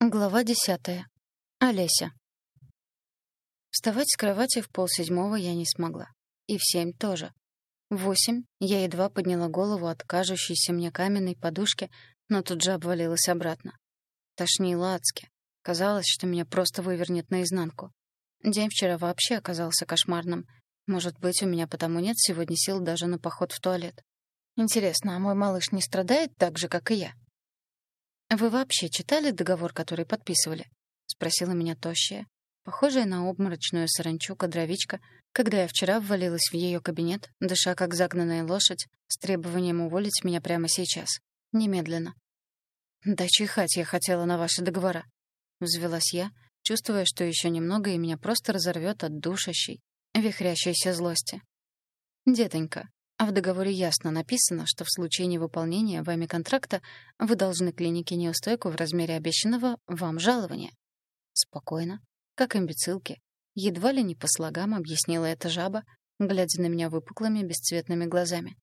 Глава десятая. Олеся. Вставать с кровати в полседьмого я не смогла. И в семь тоже. В восемь я едва подняла голову от кажущейся мне каменной подушки, но тут же обвалилась обратно. Тошнило адски. Казалось, что меня просто вывернет наизнанку. День вчера вообще оказался кошмарным. Может быть, у меня потому нет сегодня сил даже на поход в туалет. Интересно, а мой малыш не страдает так же, как и я? «Вы вообще читали договор, который подписывали?» — спросила меня тощая, похожая на обморочную саранчу-кадровичка, когда я вчера ввалилась в ее кабинет, дыша как загнанная лошадь, с требованием уволить меня прямо сейчас. Немедленно. «Да чихать я хотела на ваши договора», — взвелась я, чувствуя, что еще немного, и меня просто разорвет от душащей, вихрящейся злости. «Детонька, а в договоре ясно написано, что в случае невыполнения вами контракта вы должны клинике неустойку в размере обещанного вам жалования. Спокойно, как имбецилки, едва ли не по слогам объяснила эта жаба, глядя на меня выпуклыми бесцветными глазами.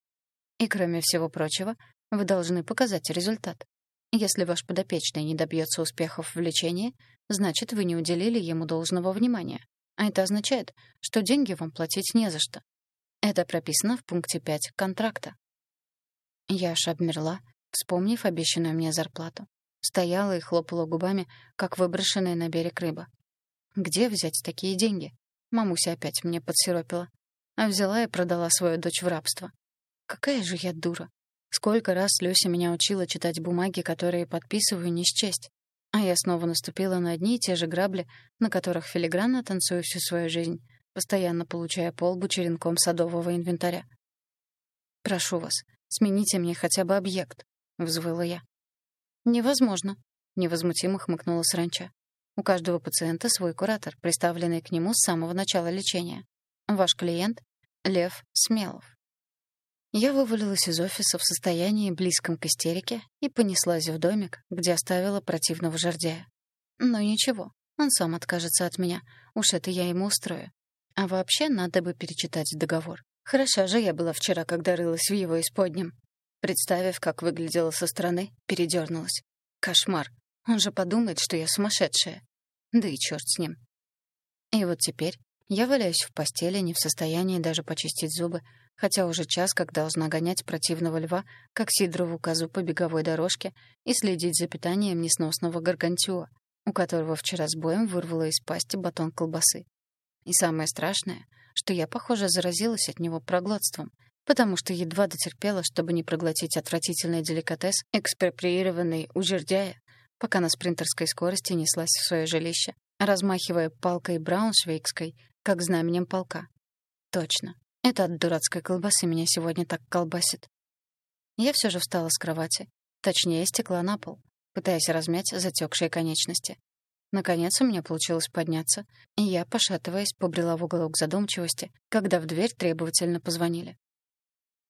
И кроме всего прочего, вы должны показать результат. Если ваш подопечный не добьется успехов в лечении, значит, вы не уделили ему должного внимания. А это означает, что деньги вам платить не за что. Это прописано в пункте 5 контракта. Я аж обмерла, вспомнив обещанную мне зарплату. Стояла и хлопала губами, как выброшенная на берег рыба. Где взять такие деньги? Мамуся опять мне подсиропила. А взяла и продала свою дочь в рабство. Какая же я дура. Сколько раз Люся меня учила читать бумаги, которые подписываю не счесть. А я снова наступила на одни и те же грабли, на которых филигранно танцую всю свою жизнь постоянно получая полбу черенком садового инвентаря. «Прошу вас, смените мне хотя бы объект», — взвыла я. «Невозможно», — невозмутимо хмыкнула сранча. «У каждого пациента свой куратор, приставленный к нему с самого начала лечения. Ваш клиент — Лев Смелов». Я вывалилась из офиса в состоянии близком к истерике и понеслась в домик, где оставила противного жердяя. Но ничего, он сам откажется от меня. Уж это я ему устрою. А вообще надо бы перечитать договор. Хороша же я была вчера, когда рылась в его исподнем. Представив, как выглядела со стороны, передернулась. Кошмар. Он же подумает, что я сумасшедшая. Да и черт с ним. И вот теперь я валяюсь в постели, не в состоянии даже почистить зубы, хотя уже час как должна гонять противного льва, как Сидорову козу по беговой дорожке, и следить за питанием несносного гаргантюа, у которого вчера с боем вырвало из пасти батон колбасы. И самое страшное, что я, похоже, заразилась от него проглотством, потому что едва дотерпела, чтобы не проглотить отвратительный деликатес, экспроприированный у жердяя, пока на спринтерской скорости неслась в свое жилище, размахивая палкой брауншвейгской, как знаменем полка. Точно. Это от дурацкой колбасы меня сегодня так колбасит. Я все же встала с кровати. Точнее, стекла на пол, пытаясь размять затекшие конечности. Наконец у меня получилось подняться, и я, пошатываясь, побрела в уголок задумчивости, когда в дверь требовательно позвонили.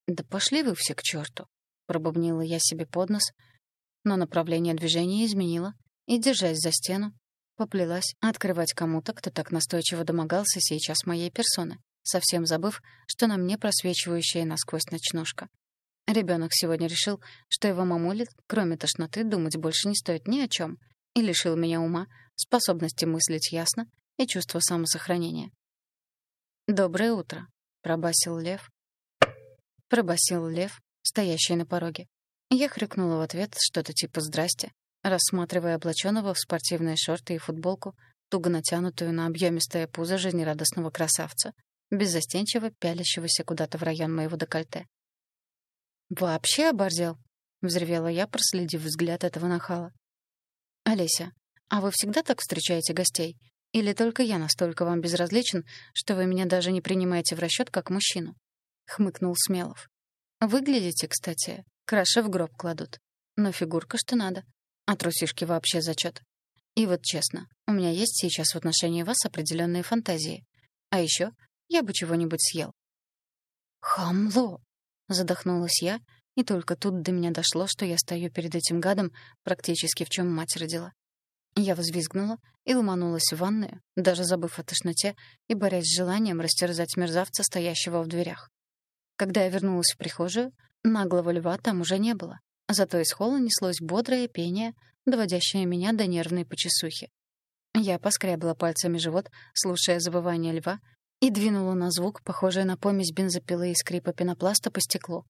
«Да пошли вы все к черту!» — пробубнила я себе под нос, но направление движения изменила и, держась за стену, поплелась открывать кому-то, кто так настойчиво домогался сейчас моей персоны, совсем забыв, что на мне просвечивающая насквозь ночнушка. Ребенок сегодня решил, что его мамулит, кроме тошноты, думать больше не стоит ни о чем, и лишил меня ума, способности мыслить ясно и чувства самосохранения. «Доброе утро», — пробасил лев. Пробасил лев, стоящий на пороге. Я хрюкнула в ответ что-то типа «здрасте», рассматривая облаченного в спортивные шорты и футболку, туго натянутую на объемистое пузо жизнерадостного красавца, беззастенчиво пялящегося куда-то в район моего декольте. «Вообще оборзел?» — взревела я, проследив взгляд этого нахала. «Олеся, а вы всегда так встречаете гостей? Или только я настолько вам безразличен, что вы меня даже не принимаете в расчет как мужчину?» — хмыкнул Смелов. «Выглядите, кстати, краше в гроб кладут. Но фигурка что надо. А трусишки вообще зачет. И вот честно, у меня есть сейчас в отношении вас определенные фантазии. А еще я бы чего-нибудь съел». «Хамло!» — задохнулась я, и только тут до меня дошло, что я стою перед этим гадом практически в чем мать родила. Я взвизгнула и ломанулась в ванную, даже забыв о тошноте и борясь с желанием растерзать мерзавца, стоящего в дверях. Когда я вернулась в прихожую, наглого льва там уже не было. Зато из холла неслось бодрое пение доводящая меня до нервной почесухи. Я поскрябала пальцами живот, слушая завывание льва, и двинула на звук, похожий на помесь бензопилы и скрипа пенопласта по стеклу.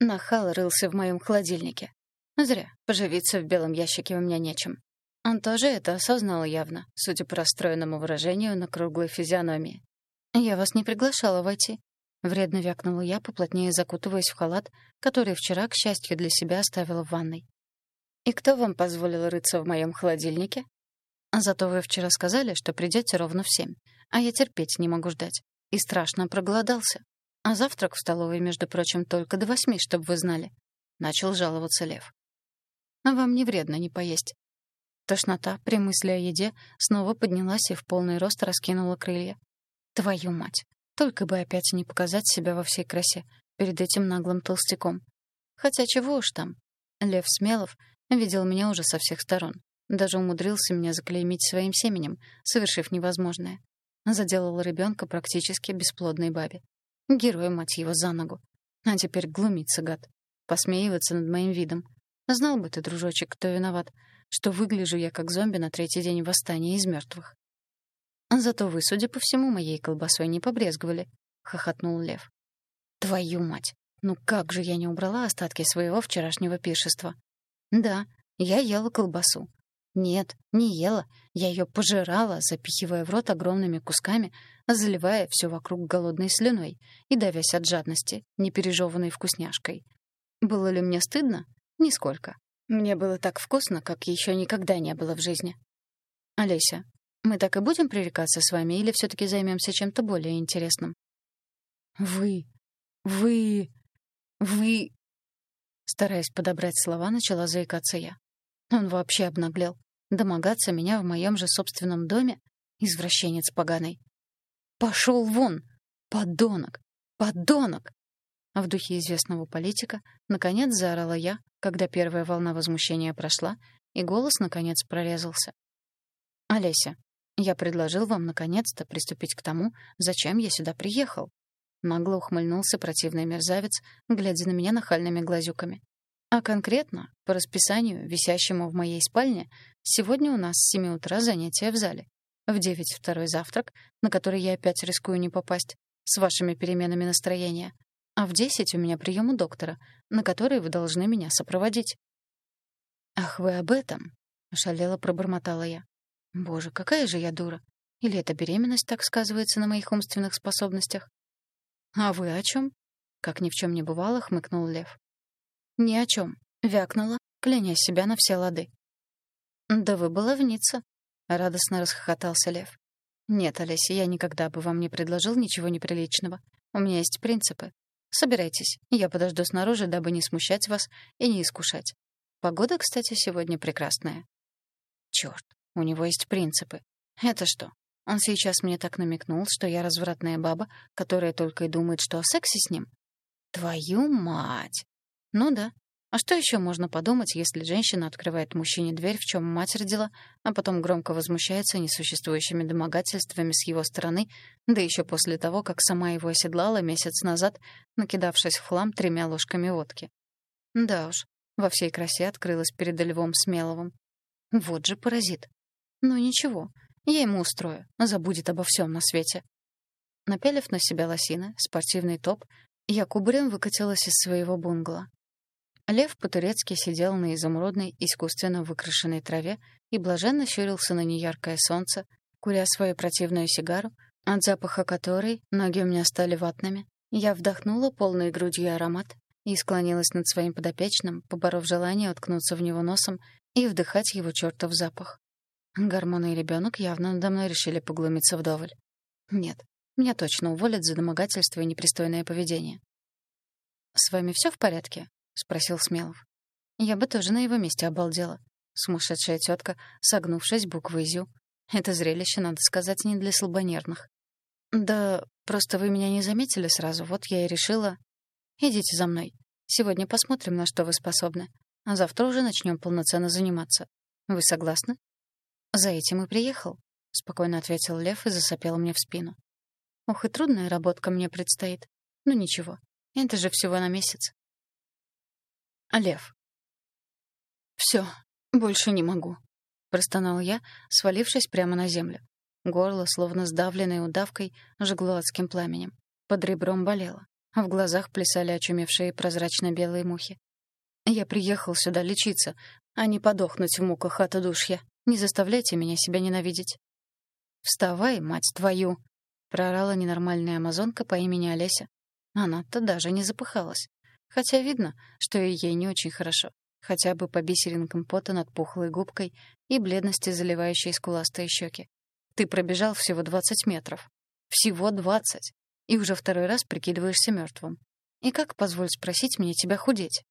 Нахал рылся в моем холодильнике. Зря. Поживиться в белом ящике у меня нечем. Он тоже это осознал явно, судя по расстроенному выражению на круглой физиономии. «Я вас не приглашала войти», — вредно вякнула я, поплотнее закутываясь в халат, который вчера, к счастью для себя, оставила в ванной. «И кто вам позволил рыться в моем холодильнике?» «Зато вы вчера сказали, что придете ровно в семь, а я терпеть не могу ждать. И страшно проголодался. А завтрак в столовой, между прочим, только до восьми, чтобы вы знали». Начал жаловаться Лев. «А вам не вредно не поесть». Тошнота при мысли о еде снова поднялась и в полный рост раскинула крылья. Твою мать. Только бы опять не показать себя во всей красе перед этим наглым толстяком. Хотя чего уж там. Лев Смелов видел меня уже со всех сторон. Даже умудрился меня заклеймить своим семенем, совершив невозможное. Заделал ребенка практически бесплодной бабе. Герой, мать его, за ногу. А теперь глумится, гад. Посмеиваться над моим видом. Знал бы ты, дружочек, кто виноват, что выгляжу я как зомби на третий день восстания из мертвых. Зато вы, судя по всему, моей колбасой не побрезговали, хохотнул Лев. Твою мать. Ну как же я не убрала остатки своего вчерашнего пиршества? Да, я ела колбасу. Нет, не ела. Я ее пожирала, запихивая в рот огромными кусками, заливая все вокруг голодной слюной и давясь от жадности, непережеванной вкусняшкой. Было ли мне стыдно? Нисколько. Мне было так вкусно, как еще никогда не было в жизни. Олеся, мы так и будем пререкаться с вами или все таки займемся чем-то более интересным? Вы, вы, вы... Стараясь подобрать слова, начала заикаться я. Он вообще обнаглел. Домогаться меня в моем же собственном доме? Извращенец поганый. Пошел вон! Подонок! Подонок! А в духе известного политика наконец заорала я, когда первая волна возмущения прошла, и голос наконец прорезался. «Олеся, я предложил вам наконец-то приступить к тому, зачем я сюда приехал. Нагло ухмыльнулся противный мерзавец, глядя на меня нахальными глазюками. А конкретно, по расписанию, висящему в моей спальне, сегодня у нас с 7 утра занятия в зале. В 9 второй завтрак, на который я опять рискую не попасть, с вашими переменами настроения. А в 10 у меня прием у доктора, на который вы должны меня сопроводить. «Ах, вы об этом?» — ошалело пробормотала я. Боже, какая же я дура. Или эта беременность так сказывается на моих умственных способностях? А вы о чем? Как ни в чем не бывало, хмыкнул Лев. Ни о чем. Вякнула, кляня себя на все лады. Да вы баловница, радостно расхохотался Лев. Нет, Олеся, я никогда бы вам не предложил ничего неприличного. У меня есть принципы. Собирайтесь, я подожду снаружи, дабы не смущать вас и не искушать. Погода, кстати, сегодня прекрасная. Черт, у него есть принципы. Это что? Он сейчас мне так намекнул, что я развратная баба, которая только и думает, что о сексе с ним? Твою мать! Ну да. А что еще можно подумать, если женщина открывает мужчине дверь, в чем мать родила, а потом громко возмущается несуществующими домогательствами с его стороны, да еще после того, как сама его оседлала месяц назад, накидавшись в хлам тремя ложками водки? Да уж, во всей красе открылась перед Львом Смеловым. Вот же паразит. Ну ничего, я ему устрою, забудет обо всем на свете. Напялив на себя лосины, спортивный топ, я кубарем выкатилась из своего бунгало. Лев по-турецки сидел на изумрудной, искусственно выкрашенной траве и блаженно щурился на неяркое солнце, куря свою противную сигару, от запаха которой ноги у меня стали ватными. Я вдохнула полной грудью аромат и склонилась над своим подопечным, поборов желание уткнуться в него носом и вдыхать его чертов запах. Гормоны и ребенок явно надо мной решили поглумиться вдоволь. Нет, меня точно уволят за домогательство и непристойное поведение. «С вами все в порядке?» — спросил Смелов. Я бы тоже на его месте обалдела. Сумасшедшая тетка, согнувшись буквой «зю». Это зрелище, надо сказать, не для слабонервных. «Да просто вы меня не заметили сразу, вот я и решила...» «Идите за мной. Сегодня посмотрим, на что вы способны. А завтра уже начнем полноценно заниматься. Вы согласны?» «За этим и приехал», — спокойно ответил Лев и засопел мне в спину. «Ох, и трудная работка мне предстоит. Ну ничего, это же всего на месяц». А Лев. Все, «Больше не могу», — простонал я, свалившись прямо на землю. Горло, словно сдавленное удавкой, жгло адским пламенем. Под ребром болело, а в глазах плясали очумевшие прозрачно-белые мухи. «Я приехал сюда лечиться, а не подохнуть в муках от удушья. Не заставляйте меня себя ненавидеть». «Вставай, мать твою!» — прорала ненормальная амазонка по имени Олеся. Она-то даже не запыхалась. Хотя видно, что и ей не очень хорошо. Хотя бы по бисеринкам пота над пухлой губкой и бледности, заливающей скуластые щеки. Ты пробежал всего двадцать метров. Всего двадцать. И уже второй раз прикидываешься мертвым. И как, позволь спросить, мне тебя худеть?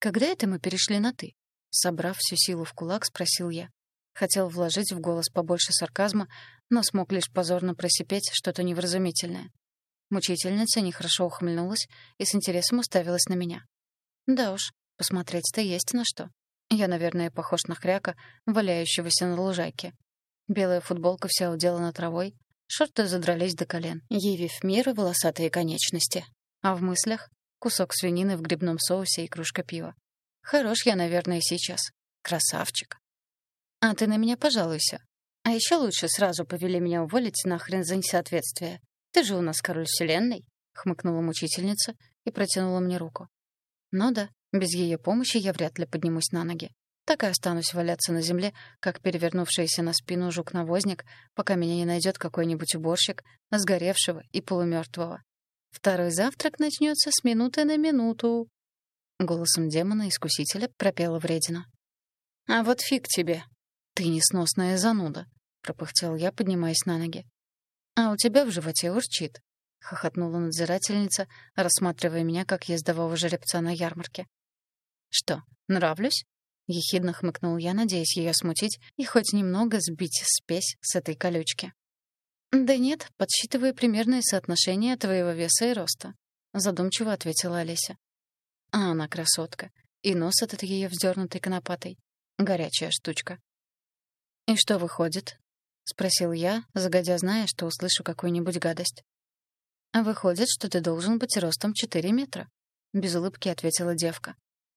Когда это мы перешли на «ты»? Собрав всю силу в кулак, спросил я. Хотел вложить в голос побольше сарказма, но смог лишь позорно просипеть что-то невразумительное. Мучительница нехорошо ухмыльнулась и с интересом уставилась на меня. Да уж, посмотреть-то есть на что. Я, наверное, похож на хряка, валяющегося на лужайке. Белая футболка вся уделана травой, шорты задрались до колен, явив миру волосатые конечности. А в мыслях — кусок свинины в грибном соусе и кружка пива. Хорош я, наверное, сейчас. Красавчик. А ты на меня пожалуйся. А еще лучше сразу повели меня уволить нахрен за несоответствие. Ты же у нас король вселенной, хмыкнула мучительница и протянула мне руку. Ну да, без ее помощи я вряд ли поднимусь на ноги. Так и останусь валяться на земле, как перевернувшийся на спину жук-навозник, пока меня не найдет какой-нибудь уборщик, сгоревшего и полумертвого. Второй завтрак начнется с минуты на минуту. Голосом демона-искусителя пропела вредина. «А вот фиг тебе! Ты несносная зануда!» — пропыхтел я, поднимаясь на ноги. «А у тебя в животе урчит», — хохотнула надзирательница, рассматривая меня как ездового жеребца на ярмарке. «Что, нравлюсь?» — ехидно хмыкнул я, надеясь ее смутить и хоть немного сбить спесь с этой колючки. «Да нет, подсчитываю примерное соотношение твоего веса и роста», — задумчиво ответила Олеся. «А она красотка. И нос этот ее вздернутый конопатой. Горячая штучка». «И что выходит?» — спросил я, загодя зная, что услышу какую-нибудь гадость. «А выходит, что ты должен быть ростом четыре метра», — без улыбки ответила девка.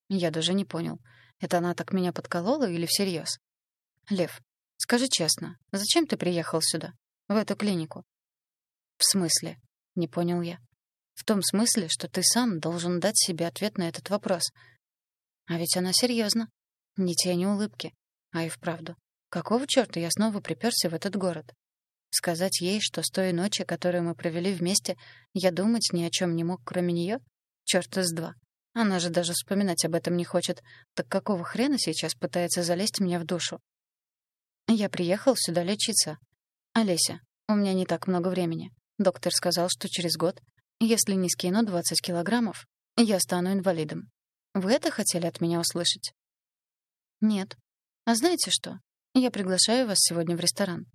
Я даже не понял, это она так меня подколола или всерьез? «Лев, скажи честно, зачем ты приехал сюда, в эту клинику?» «В смысле?» — не понял я. «В том смысле, что ты сам должен дать себе ответ на этот вопрос. А ведь она серьезно, ни тени улыбки, а и вправду. Какого чёрта я снова приперся в этот город? Сказать ей, что с той ночи, которую мы провели вместе, я думать ни о чем не мог, кроме нее? Чёрта с два. Она же даже вспоминать об этом не хочет. Так какого хрена сейчас пытается залезть мне в душу? Я приехал сюда лечиться. Олеся, у меня не так много времени. Доктор сказал, что через год, если не скину 20 килограммов, я стану инвалидом. Вы это хотели от меня услышать? Нет. А знаете что? «Я приглашаю вас сегодня в ресторан».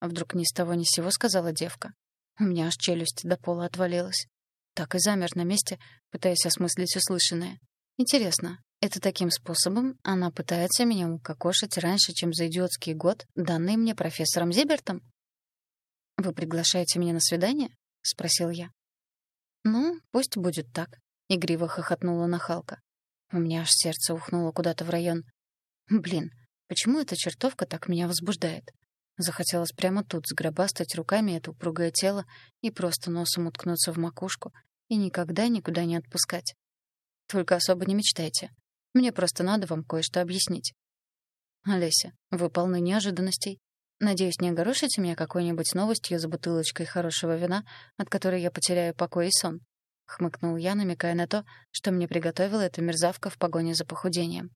Вдруг ни с того ни с сего сказала девка. У меня аж челюсть до пола отвалилась. Так и замер на месте, пытаясь осмыслить услышанное. Интересно, это таким способом она пытается меня укокошить раньше, чем за идиотский год, данный мне профессором Зибертом? «Вы приглашаете меня на свидание?» — спросил я. «Ну, пусть будет так», — игриво хохотнула нахалка. У меня аж сердце ухнуло куда-то в район. «Блин, Почему эта чертовка так меня возбуждает? Захотелось прямо тут сгробастать руками это упругое тело и просто носом уткнуться в макушку и никогда никуда не отпускать. Только особо не мечтайте. Мне просто надо вам кое-что объяснить. Олеся, вы полны неожиданностей. Надеюсь, не огорошите меня какой-нибудь новостью за бутылочкой хорошего вина, от которой я потеряю покой и сон. Хмыкнул я, намекая на то, что мне приготовила эта мерзавка в погоне за похудением.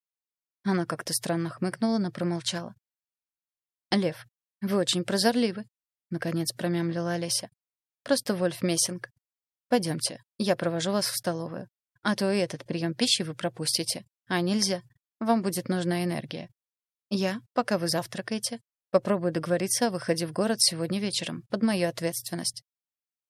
Она как-то странно хмыкнула, но промолчала. «Лев, вы очень прозорливы», — наконец промямлила Олеся. «Просто Вольф Мессинг. Пойдемте, я провожу вас в столовую. А то и этот прием пищи вы пропустите. А нельзя. Вам будет нужна энергия. Я, пока вы завтракаете, попробую договориться о выходе в город сегодня вечером, под мою ответственность.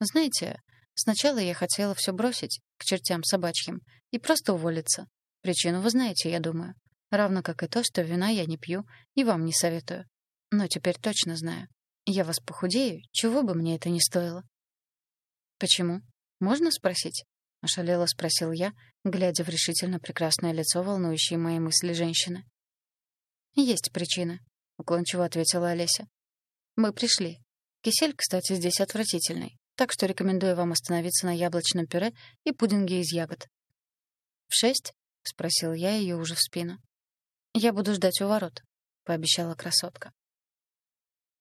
Знаете, сначала я хотела все бросить, к чертям собачьим, и просто уволиться. Причину вы знаете, я думаю. Равно как и то, что вина я не пью и вам не советую. Но теперь точно знаю. Я вас похудею, чего бы мне это ни стоило. «Почему? Можно спросить?» — ошалело спросил я, глядя в решительно прекрасное лицо, волнующее мои мысли женщины. «Есть причина», — уклончиво ответила Олеся. «Мы пришли. Кисель, кстати, здесь отвратительный, так что рекомендую вам остановиться на яблочном пюре и пудинге из ягод». «В шесть?» — спросил я ее уже в спину. «Я буду ждать у ворот», — пообещала красотка.